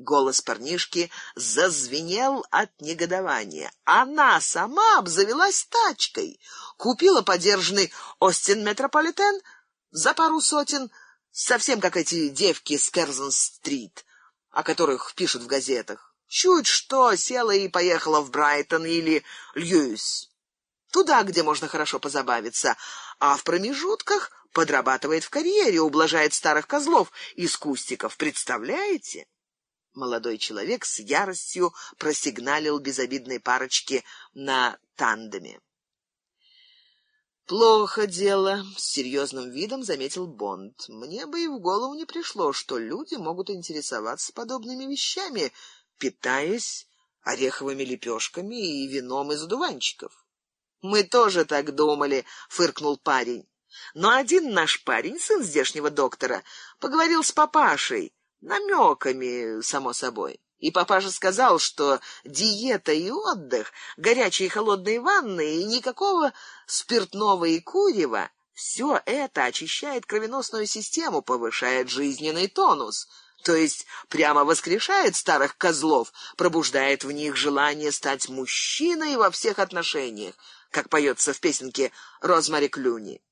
Голос парнишки зазвенел от негодования. Она сама обзавелась тачкой, купила подержанный Остин Метрополитен за пару сотен, совсем как эти девки с Керзон-стрит, о которых пишут в газетах. Чуть что, села и поехала в Брайтон или Льюис. Туда, где можно хорошо позабавиться, а в промежутках подрабатывает в карьере, ублажает старых козлов из кустиков. Представляете? Молодой человек с яростью просигналил безобидной парочке на тандеме. Плохо дело, с серьезным видом заметил Бонд. Мне бы и в голову не пришло, что люди могут интересоваться подобными вещами, питаясь ореховыми лепешками и вином из одуванчиков. Мы тоже так думали, фыркнул парень. Но один наш парень, сын здешнего доктора, поговорил с папашей, намеками, само собой. И папаша сказал, что диета и отдых, горячие и холодные ванны и никакого спиртного и курева все это очищает кровеносную систему, повышает жизненный тонус, то есть прямо воскрешает старых козлов, пробуждает в них желание стать мужчиной во всех отношениях, как поется в песенке Розмари Клюни.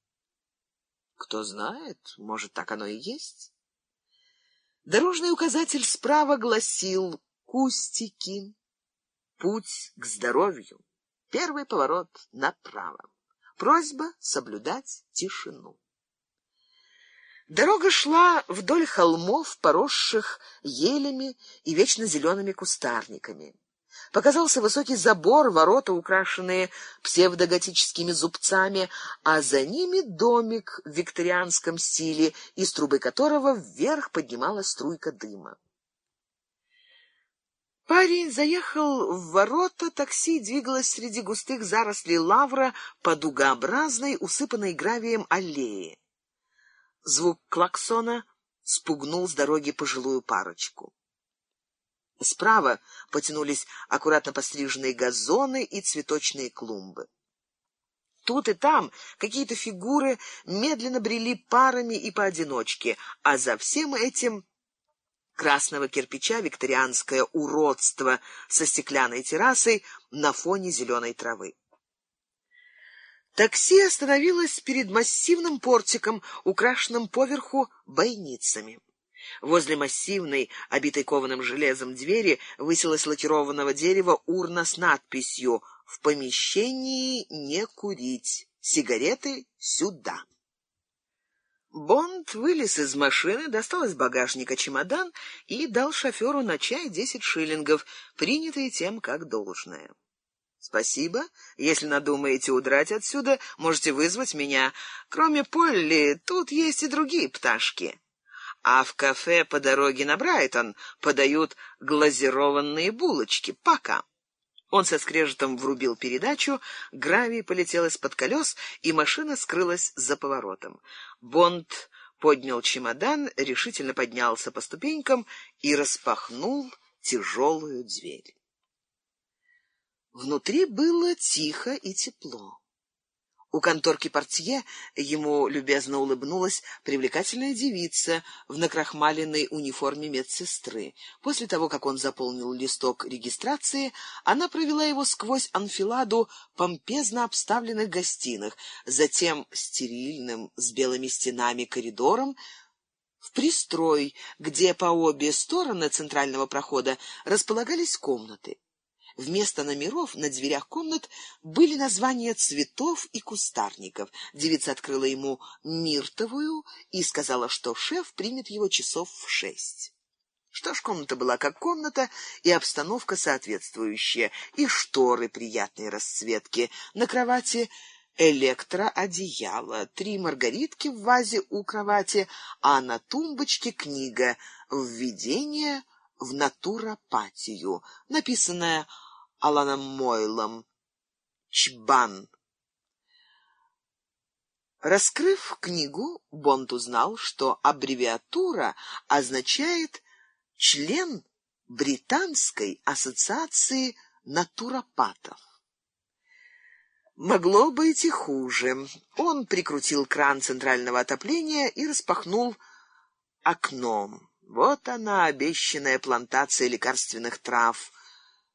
Кто знает, может, так оно и есть. Дорожный указатель справа гласил «Кустики. Путь к здоровью. Первый поворот направо. Просьба соблюдать тишину». Дорога шла вдоль холмов, поросших елями и вечно зелеными кустарниками. Показался высокий забор, ворота, украшенные псевдоготическими зубцами, а за ними домик в викторианском стиле, из трубы которого вверх поднималась струйка дыма. Парень заехал в ворота, такси двигалось среди густых зарослей лавра по дугообразной, усыпанной гравием аллее. Звук клаксона спугнул с дороги пожилую парочку. Справа потянулись аккуратно постриженные газоны и цветочные клумбы. Тут и там какие-то фигуры медленно брели парами и поодиночке, а за всем этим красного кирпича викторианское уродство со стеклянной террасой на фоне зеленой травы. Такси остановилось перед массивным портиком, украшенным поверху бойницами. Возле массивной, обитой кованым железом двери высилась лакированного дерева урна с надписью «В помещении не курить. Сигареты сюда». Бонд вылез из машины, достал из багажника чемодан и дал шоферу на чай десять шиллингов, принятые тем как должное. Спасибо. Если надумаете удрать отсюда, можете вызвать меня. Кроме Полли, тут есть и другие пташки а в кафе по дороге на Брайтон подают глазированные булочки. Пока. Он со скрежетом врубил передачу, гравий полетел из-под колес, и машина скрылась за поворотом. Бонд поднял чемодан, решительно поднялся по ступенькам и распахнул тяжелую дверь. Внутри было тихо и тепло. У конторки портье ему любезно улыбнулась привлекательная девица в накрахмаленной униформе медсестры. После того, как он заполнил листок регистрации, она провела его сквозь анфиладу помпезно обставленных гостиных, затем стерильным с белыми стенами коридором, в пристрой, где по обе стороны центрального прохода располагались комнаты. Вместо номеров на дверях комнат были названия цветов и кустарников. Девица открыла ему миртовую и сказала, что шеф примет его часов в шесть. Что ж, комната была как комната, и обстановка соответствующая, и шторы приятной расцветки. На кровати электроодеяло, три маргаритки в вазе у кровати, а на тумбочке книга «Введение в натуропатию», написанная Аланом Мойлом. Чбан. Раскрыв книгу, Бонд узнал, что аббревиатура означает «член Британской ассоциации натуропатов». Могло быть и хуже. Он прикрутил кран центрального отопления и распахнул окно. Вот она, обещанная плантация лекарственных трав.